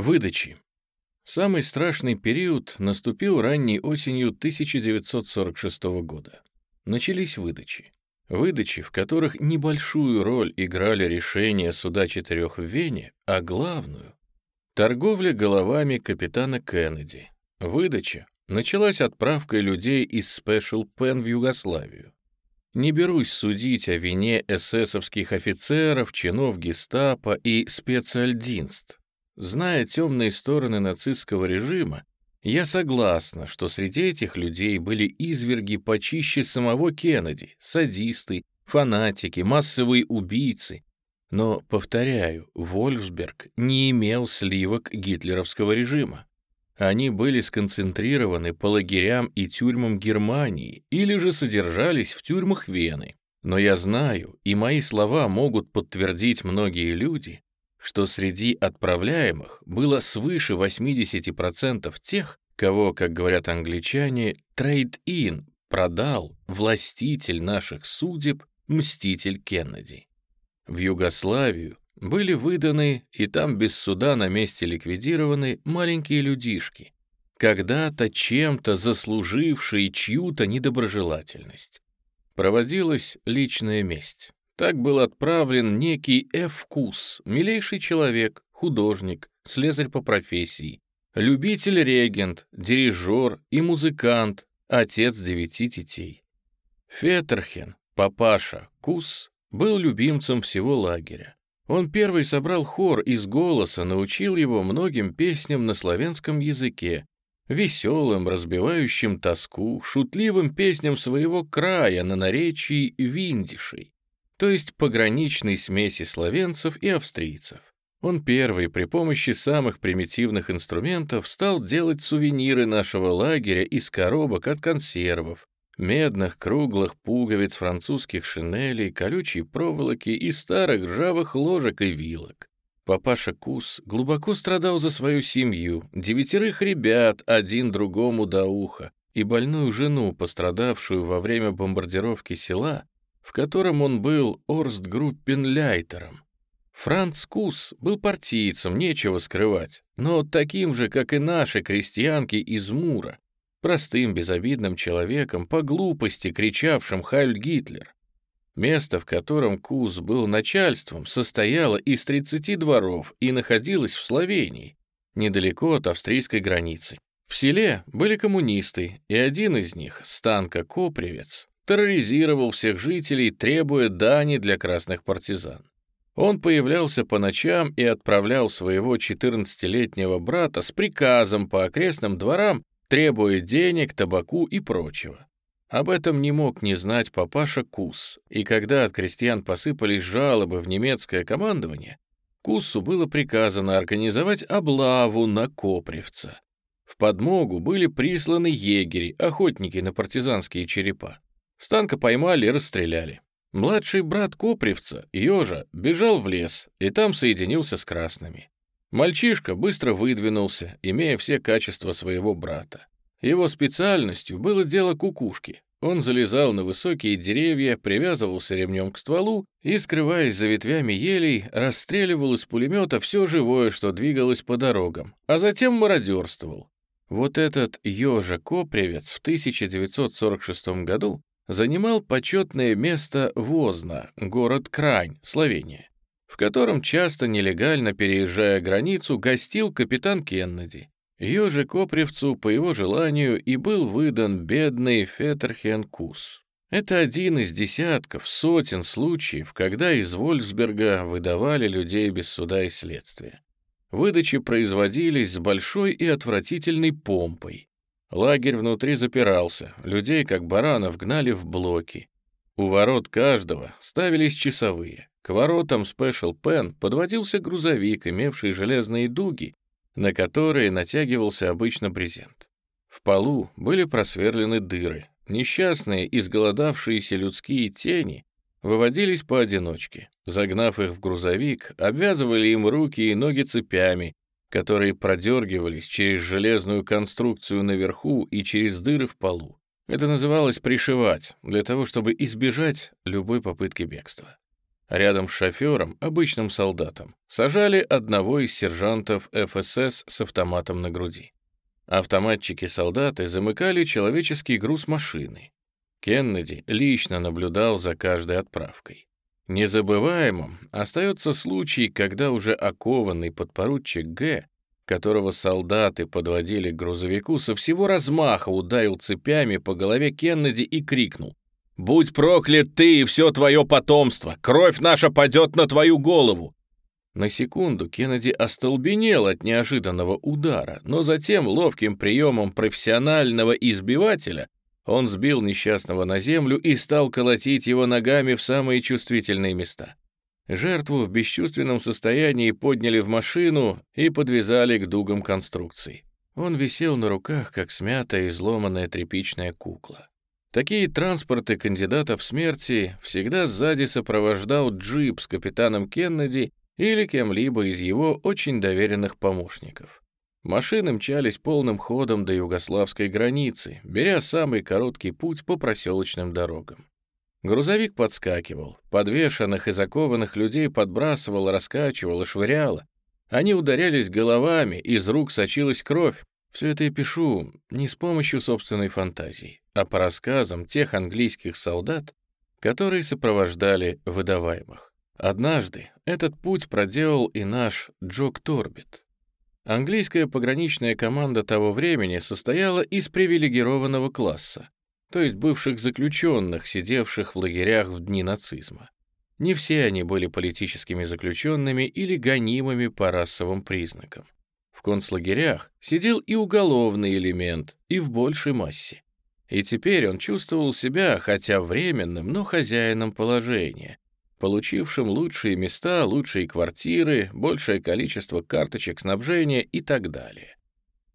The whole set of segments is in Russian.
Выдачи. Самый страшный период наступил ранней осенью 1946 года. Начались выдачи. Выдачи, в которых небольшую роль играли решения суда четырех в Вене, а главную — торговля головами капитана Кеннеди. Выдача началась отправкой людей из Special Pen в Югославию. Не берусь судить о вине эсэсовских офицеров, чинов гестапо и специальдинст. Зная темные стороны нацистского режима, я согласна, что среди этих людей были изверги почище самого Кеннеди, садисты, фанатики, массовые убийцы. Но, повторяю, Вольфсберг не имел сливок гитлеровского режима. Они были сконцентрированы по лагерям и тюрьмам Германии или же содержались в тюрьмах Вены. Но я знаю, и мои слова могут подтвердить многие люди, что среди отправляемых было свыше 80% тех, кого, как говорят англичане, trade-in продал властитель наших судеб, мститель Кеннеди. В Югославию были выданы и там без суда на месте ликвидированы маленькие людишки, когда-то чем-то заслужившие чью-то недоброжелательность. Проводилась личная месть. Так был отправлен некий Ф. Кус, милейший человек, художник, слесарь по профессии, любитель-регент, дирижер и музыкант, отец девяти детей. Фетерхен, папаша Кус, был любимцем всего лагеря. Он первый собрал хор из голоса, научил его многим песням на славянском языке, веселым, разбивающим тоску, шутливым песням своего края на наречии виндишей то есть пограничной смеси словенцев и австрийцев. Он первый при помощи самых примитивных инструментов стал делать сувениры нашего лагеря из коробок от консервов, медных круглых пуговиц французских шинелей, колючей проволоки и старых ржавых ложек и вилок. Папаша Кус глубоко страдал за свою семью, девятерых ребят, один другому до уха, и больную жену, пострадавшую во время бомбардировки села, в котором он был Орстгруппенляйтером. Франц Кус был партийцем, нечего скрывать, но таким же, как и наши крестьянки из Мура, простым безобидным человеком, по глупости кричавшим «Хайль Гитлер». Место, в котором Кус был начальством, состояло из 30 дворов и находилось в Словении, недалеко от австрийской границы. В селе были коммунисты, и один из них, Станка Копревец, терроризировал всех жителей, требуя дани для красных партизан. Он появлялся по ночам и отправлял своего 14-летнего брата с приказом по окрестным дворам, требуя денег, табаку и прочего. Об этом не мог не знать папаша Кус, и когда от крестьян посыпались жалобы в немецкое командование, Куссу было приказано организовать облаву на Копревца. В подмогу были присланы егери, охотники на партизанские черепа. Станка поймали и расстреляли. Младший брат Копревца, Ёжа, бежал в лес и там соединился с красными. Мальчишка быстро выдвинулся, имея все качества своего брата. Его специальностью было дело кукушки. Он залезал на высокие деревья, привязывался ремнем к стволу и, скрываясь за ветвями елей, расстреливал из пулемета все живое, что двигалось по дорогам, а затем мародерствовал. Вот этот Ёжа Копревец в 1946 году занимал почетное место Возна, город Крань, Словения, в котором часто нелегально переезжая границу гостил капитан Кеннеди. Ее Копревцу, по его желанию, и был выдан бедный Фетерхен Кус. Это один из десятков, сотен случаев, когда из Вольфсберга выдавали людей без суда и следствия. Выдачи производились с большой и отвратительной помпой, Лагерь внутри запирался, людей, как баранов, гнали в блоки. У ворот каждого ставились часовые. К воротам Special Pen подводился грузовик, имевший железные дуги, на которые натягивался обычно брезент. В полу были просверлены дыры. Несчастные, изголодавшиеся людские тени выводились поодиночке. Загнав их в грузовик, обвязывали им руки и ноги цепями, которые продергивались через железную конструкцию наверху и через дыры в полу. Это называлось «пришивать», для того, чтобы избежать любой попытки бегства. Рядом с шофером, обычным солдатом, сажали одного из сержантов ФСС с автоматом на груди. Автоматчики-солдаты замыкали человеческий груз машины. Кеннеди лично наблюдал за каждой отправкой. Незабываемым остается случай, когда уже окованный подпоручик Г которого солдаты подводили к грузовику, со всего размаха ударил цепями по голове Кеннеди и крикнул. «Будь проклят ты и все твое потомство! Кровь наша падет на твою голову!» На секунду Кеннеди остолбенел от неожиданного удара, но затем ловким приемом профессионального избивателя он сбил несчастного на землю и стал колотить его ногами в самые чувствительные места. Жертву в бесчувственном состоянии подняли в машину и подвязали к дугам конструкций. Он висел на руках, как смятая и изломанная тряпичная кукла. Такие транспорты кандидатов смерти всегда сзади сопровождал джип с капитаном Кеннеди или кем-либо из его очень доверенных помощников. Машины мчались полным ходом до югославской границы, беря самый короткий путь по проселочным дорогам. Грузовик подскакивал, подвешенных и закованных людей подбрасывал, раскачивал и швыряло. Они ударялись головами, из рук сочилась кровь. Все это я пишу не с помощью собственной фантазии, а по рассказам тех английских солдат, которые сопровождали выдаваемых. Однажды этот путь проделал и наш Джок Торбит. Английская пограничная команда того времени состояла из привилегированного класса то есть бывших заключенных, сидевших в лагерях в дни нацизма. Не все они были политическими заключенными или гонимыми по расовым признакам. В концлагерях сидел и уголовный элемент, и в большей массе. И теперь он чувствовал себя, хотя временным, но хозяином положения, получившим лучшие места, лучшие квартиры, большее количество карточек снабжения и так далее.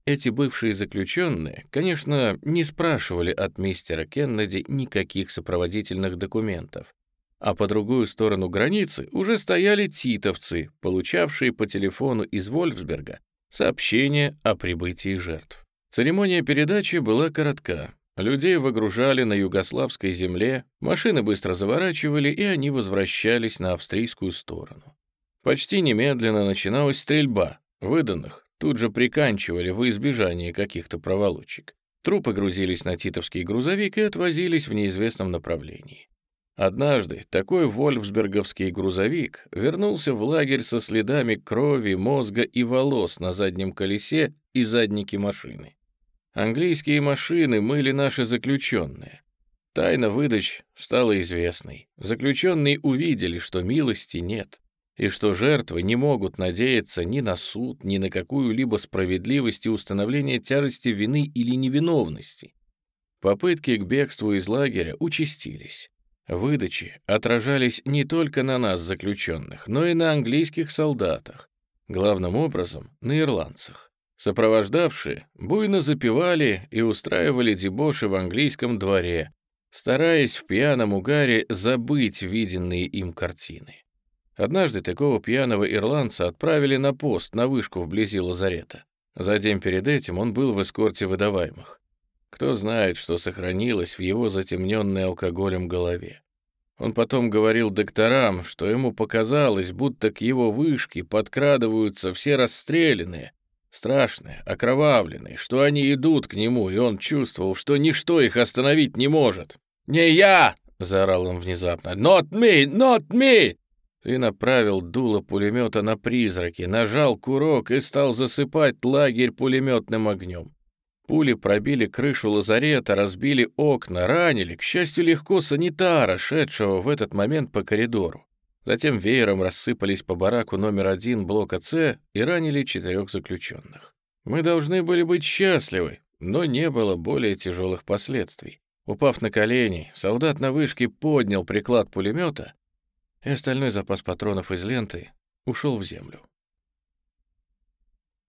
Эти бывшие заключенные, конечно, не спрашивали от мистера Кеннеди никаких сопроводительных документов, а по другую сторону границы уже стояли титовцы, получавшие по телефону из Вольфсберга сообщение о прибытии жертв. Церемония передачи была коротка. Людей выгружали на югославской земле, машины быстро заворачивали, и они возвращались на австрийскую сторону. Почти немедленно начиналась стрельба, выданных тут же приканчивали во избежание каких-то проволочек. Трупы грузились на титовский грузовик и отвозились в неизвестном направлении. Однажды такой вольфсберговский грузовик вернулся в лагерь со следами крови, мозга и волос на заднем колесе и заднике машины. Английские машины мыли наши заключенные. Тайна выдач стала известной. Заключенные увидели, что милости нет и что жертвы не могут надеяться ни на суд, ни на какую-либо справедливость и установление тяжести вины или невиновности. Попытки к бегству из лагеря участились. Выдачи отражались не только на нас, заключенных, но и на английских солдатах, главным образом на ирландцах. Сопровождавшие буйно запивали и устраивали дебоши в английском дворе, стараясь в пьяном угаре забыть виденные им картины. Однажды такого пьяного ирландца отправили на пост на вышку вблизи лазарета. За день перед этим он был в эскорте выдаваемых. Кто знает, что сохранилось в его затемненной алкоголем голове. Он потом говорил докторам, что ему показалось, будто к его вышке подкрадываются все расстрелянные, страшные, окровавленные, что они идут к нему, и он чувствовал, что ничто их остановить не может. «Не я!» — заорал он внезапно. «Not me! Not me!» и направил дуло пулемета на призраки, нажал курок и стал засыпать лагерь пулеметным огнем. Пули пробили крышу лазарета, разбили окна, ранили, к счастью, легко санитара, шедшего в этот момент по коридору. Затем веером рассыпались по бараку номер один блока С и ранили четырех заключенных. Мы должны были быть счастливы, но не было более тяжелых последствий. Упав на колени, солдат на вышке поднял приклад пулемета и остальной запас патронов из ленты ушел в землю.